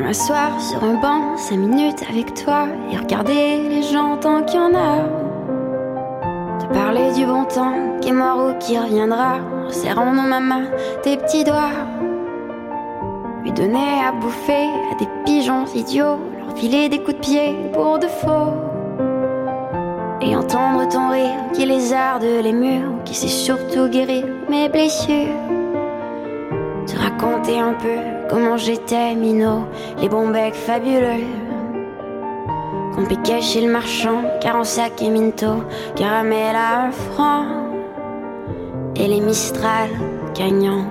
M'asseoir sur un banc, cinq minutes avec toi et regarder les gens tant qu'il y en a. Te parler du bon temps qui est mort ou qui reviendra, en serrant dans ma main tes petits doigts. Lui donner à bouffer à des pigeons idiots, leur filer des coups de pied pour de faux. Et entendre ton rire qui lézarde les murs, qui sait surtout guérir mes blessures. Te raconter un peu comment j'étais minot, les bons becs fabuleux. Qu'on piquait chez le marchand, car en sac et minto, caramel à un franc. Et les Mistral gagnants.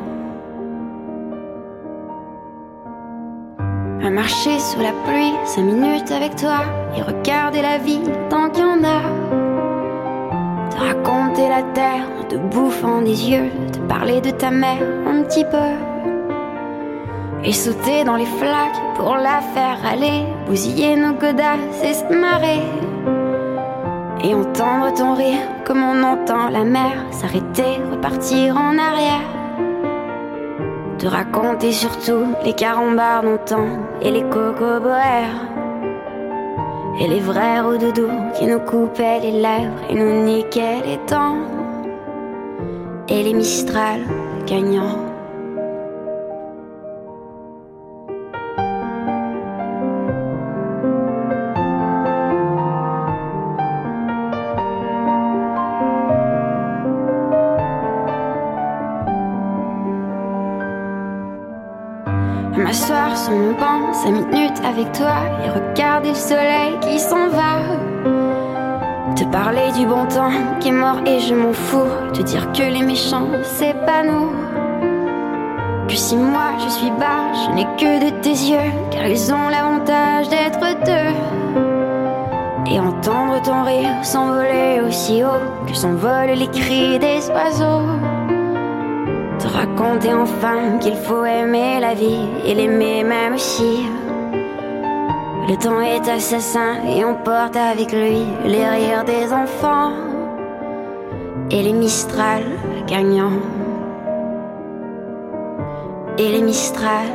À marcher sous la pluie, cinq minutes avec toi, et regarder la vie tant qu'il y en a. Te raconter la terre te bouffant des yeux, te parler de ta mère un petit peu. Et sauter dans les flaques pour la faire aller, bousiller nos godasses et se marrer. Et entendre ton rire comme on entend la mer s'arrêter, repartir en arrière. Te raconter surtout les carambars d'antan et les cocoboères. Et les vrais doudou qui nous coupaient les lèvres et nous niquaient les dents. Et les Mistral. À m'asseoir sur mon banc, cinq minutes avec toi et regarder le soleil qui s'en va. Parler du bon temps qui est mort et je m'en fous. Te dire que les méchants, c'est pas nous. Que si moi je suis bas, je n'ai que de tes yeux, car ils ont l'avantage d'être deux. Et entendre ton rire s'envoler aussi haut que s'envolent les cris des oiseaux. Te raconter enfin qu'il faut aimer la vie et l'aimer même aussi. Le temps est assassin et on porte avec lui les rires des enfants et les Mistral gagnants. Et les Mistral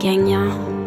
gagnants.